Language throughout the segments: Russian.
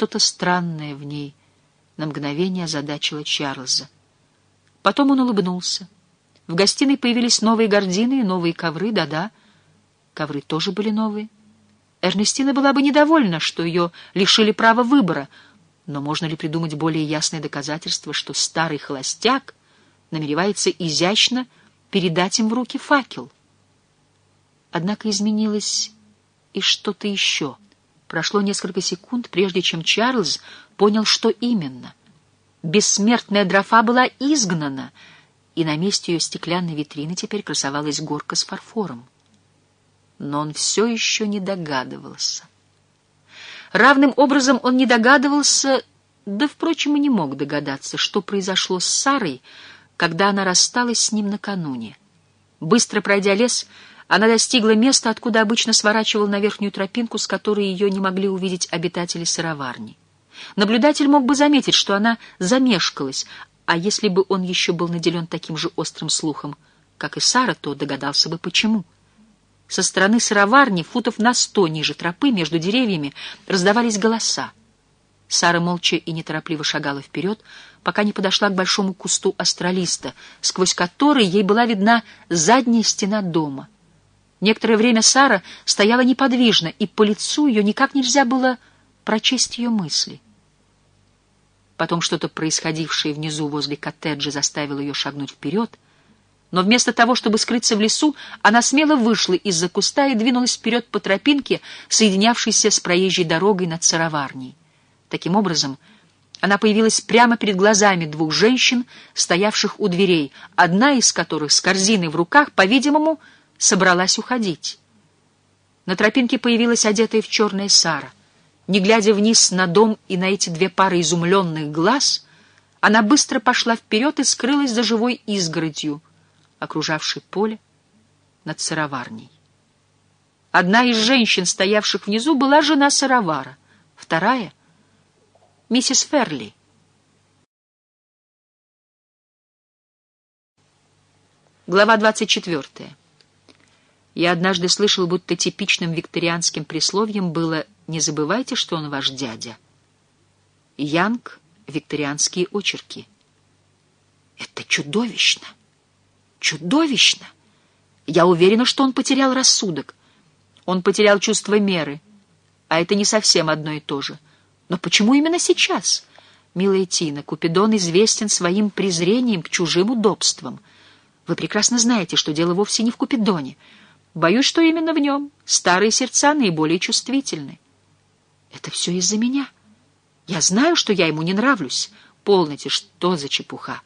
Что-то странное в ней на мгновение озадачило Чарльза. Потом он улыбнулся. В гостиной появились новые гардины и новые ковры, да-да. Ковры тоже были новые. Эрнестина была бы недовольна, что ее лишили права выбора, но можно ли придумать более ясное доказательство, что старый холостяк намеревается изящно передать им в руки факел? Однако изменилось и что-то еще. Прошло несколько секунд, прежде чем Чарльз понял, что именно. Бессмертная дрофа была изгнана, и на месте ее стеклянной витрины теперь красовалась горка с фарфором но он все еще не догадывался. Равным образом он не догадывался, да, впрочем, и не мог догадаться, что произошло с Сарой, когда она рассталась с ним накануне. Быстро пройдя лес, она достигла места, откуда обычно сворачивал на верхнюю тропинку, с которой ее не могли увидеть обитатели сыроварни. Наблюдатель мог бы заметить, что она замешкалась, а если бы он еще был наделен таким же острым слухом, как и Сара, то догадался бы, почему. Со стороны сыроварни, футов на сто ниже тропы, между деревьями, раздавались голоса. Сара молча и неторопливо шагала вперед, пока не подошла к большому кусту астралиста, сквозь который ей была видна задняя стена дома. Некоторое время Сара стояла неподвижно, и по лицу ее никак нельзя было прочесть ее мысли. Потом что-то происходившее внизу возле коттеджа заставило ее шагнуть вперед — но вместо того, чтобы скрыться в лесу, она смело вышла из-за куста и двинулась вперед по тропинке, соединявшейся с проезжей дорогой над сыроварней. Таким образом, она появилась прямо перед глазами двух женщин, стоявших у дверей, одна из которых с корзиной в руках, по-видимому, собралась уходить. На тропинке появилась одетая в черное Сара. Не глядя вниз на дом и на эти две пары изумленных глаз, она быстро пошла вперед и скрылась за живой изгородью — окружавший поле над сыроварней. Одна из женщин, стоявших внизу, была жена сыровара, вторая — миссис Ферли. Глава 24. Я однажды слышал, будто типичным викторианским присловием было «Не забывайте, что он ваш дядя». Янг — викторианские очерки. Это чудовищно! Чудовищно! Я уверена, что он потерял рассудок. Он потерял чувство меры. А это не совсем одно и то же. Но почему именно сейчас? Милая Тина, Купидон известен своим презрением к чужим удобствам. Вы прекрасно знаете, что дело вовсе не в Купидоне. Боюсь, что именно в нем. Старые сердца наиболее чувствительны. Это все из-за меня. Я знаю, что я ему не нравлюсь. Полноте, что за чепуха.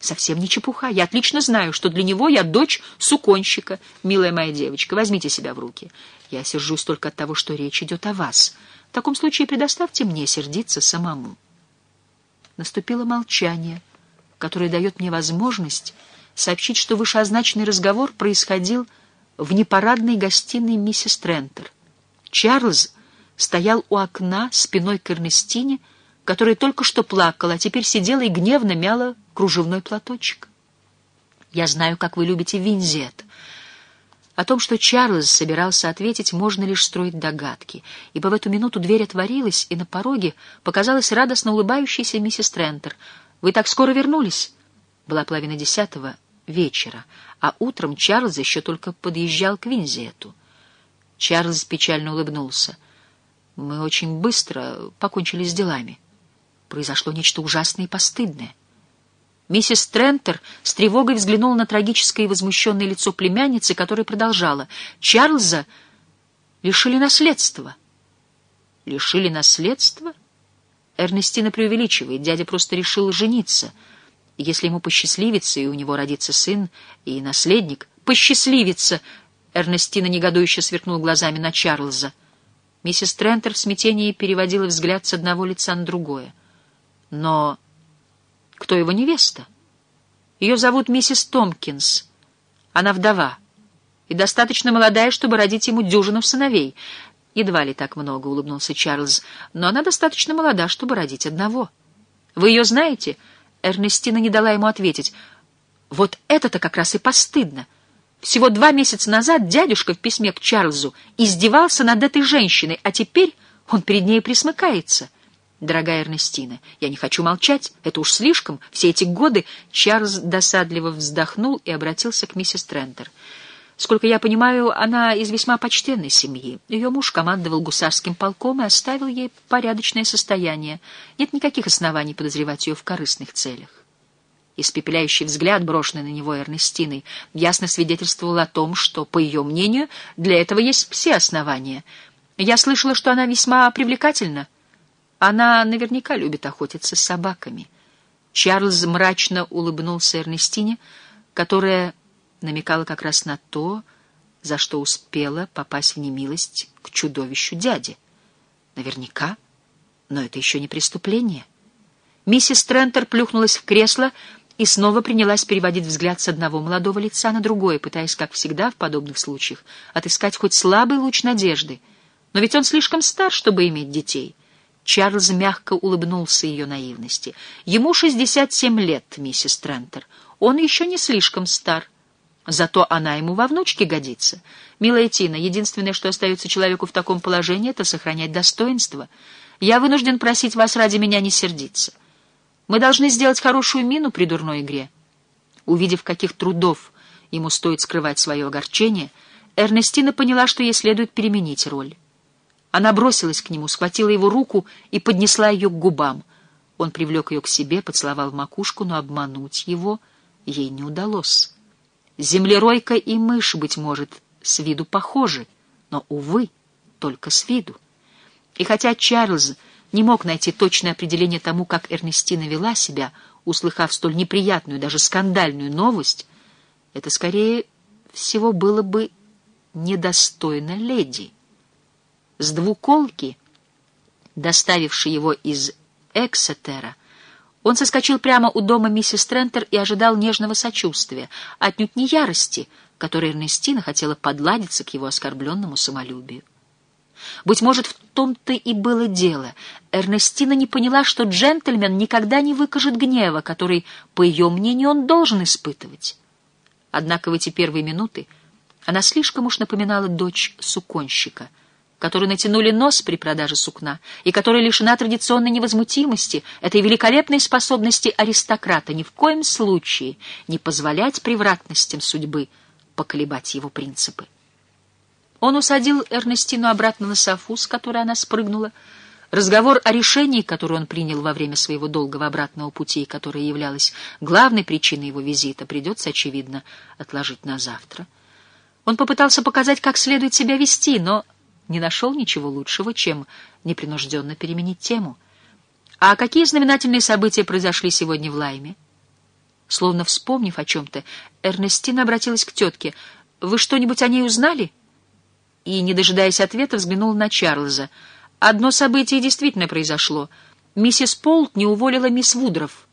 Совсем не чепуха. Я отлично знаю, что для него я дочь суконщика. Милая моя девочка, возьмите себя в руки. Я сержусь только от того, что речь идет о вас. В таком случае предоставьте мне сердиться самому. Наступило молчание, которое дает мне возможность сообщить, что вышеозначенный разговор происходил в непарадной гостиной миссис Трентер. Чарльз стоял у окна спиной к Эрнестине, которая только что плакала, а теперь сидела и гневно мяла кружевной платочек. «Я знаю, как вы любите винзет». О том, что Чарльз собирался ответить, можно лишь строить догадки, ибо в эту минуту дверь отворилась, и на пороге показалась радостно улыбающаяся миссис Трентер. «Вы так скоро вернулись?» Была половина десятого вечера, а утром Чарльз еще только подъезжал к Винзету. Чарльз печально улыбнулся. «Мы очень быстро покончили с делами» произошло нечто ужасное и постыдное. Миссис Трентер с тревогой взглянула на трагическое и возмущенное лицо племянницы, которая продолжала. «Чарльза лишили наследства». «Лишили наследства?» Эрнестина преувеличивает. Дядя просто решил жениться. Если ему посчастливится, и у него родится сын и наследник... «Посчастливится!» Эрнестина негодующе сверкнула глазами на Чарльза. Миссис Трентер в смятении переводила взгляд с одного лица на другое. Но кто его невеста? Ее зовут миссис Томпкинс. Она вдова и достаточно молодая, чтобы родить ему дюжину сыновей. Едва ли так много, — улыбнулся Чарльз, — но она достаточно молода, чтобы родить одного. Вы ее знаете? Эрнестина не дала ему ответить. Вот это-то как раз и постыдно. Всего два месяца назад дядюшка в письме к Чарльзу издевался над этой женщиной, а теперь он перед ней присмыкается — дорогая Эрнестина. Я не хочу молчать, это уж слишком. Все эти годы Чарльз досадливо вздохнул и обратился к миссис Трентер. Сколько я понимаю, она из весьма почтенной семьи. Ее муж командовал гусарским полком и оставил ей порядочное состояние. Нет никаких оснований подозревать ее в корыстных целях. Испепеляющий взгляд, брошенный на него Эрнестиной, ясно свидетельствовал о том, что, по ее мнению, для этого есть все основания. Я слышала, что она весьма привлекательна. Она наверняка любит охотиться с собаками. Чарльз мрачно улыбнулся Эрнестине, которая намекала как раз на то, за что успела попасть в немилость к чудовищу дяди. Наверняка, но это еще не преступление. Миссис Трентер плюхнулась в кресло и снова принялась переводить взгляд с одного молодого лица на другое, пытаясь, как всегда в подобных случаях, отыскать хоть слабый луч надежды. Но ведь он слишком стар, чтобы иметь детей — Чарльз мягко улыбнулся ее наивности. «Ему 67 лет, миссис Трентер. Он еще не слишком стар. Зато она ему во внучке годится. Милая Тина, единственное, что остается человеку в таком положении, это сохранять достоинство. Я вынужден просить вас ради меня не сердиться. Мы должны сделать хорошую мину при дурной игре». Увидев, каких трудов ему стоит скрывать свое огорчение, Эрнестина поняла, что ей следует переменить роль. Она бросилась к нему, схватила его руку и поднесла ее к губам. Он привлек ее к себе, поцеловал макушку, но обмануть его ей не удалось. Землеройка и мышь, быть может, с виду похожи, но, увы, только с виду. И хотя Чарльз не мог найти точное определение тому, как Эрнестина вела себя, услыхав столь неприятную, даже скандальную новость, это, скорее всего, было бы недостойно леди. С двуколки, доставившей его из Эксетера, он соскочил прямо у дома миссис Трентер и ожидал нежного сочувствия, отнюдь не ярости, которой Эрнестина хотела подладиться к его оскорбленному самолюбию. Быть может, в том-то и было дело. Эрнестина не поняла, что джентльмен никогда не выкажет гнева, который, по ее мнению, он должен испытывать. Однако в эти первые минуты она слишком уж напоминала дочь суконщика — которой натянули нос при продаже сукна, и которая лишена традиционной невозмутимости, этой великолепной способности аристократа ни в коем случае не позволять превратностям судьбы поколебать его принципы. Он усадил Эрнестину обратно на софу, с которой она спрыгнула. Разговор о решении, которое он принял во время своего долгого обратного пути, которое являлось главной причиной его визита, придется, очевидно, отложить на завтра. Он попытался показать, как следует себя вести, но не нашел ничего лучшего, чем непринужденно переменить тему. А какие знаменательные события произошли сегодня в Лайме? Словно вспомнив о чем-то, Эрнестина обратилась к тетке. «Вы что-нибудь о ней узнали?» И, не дожидаясь ответа, взглянула на Чарльза. «Одно событие действительно произошло. Миссис Полт не уволила мисс Вудров».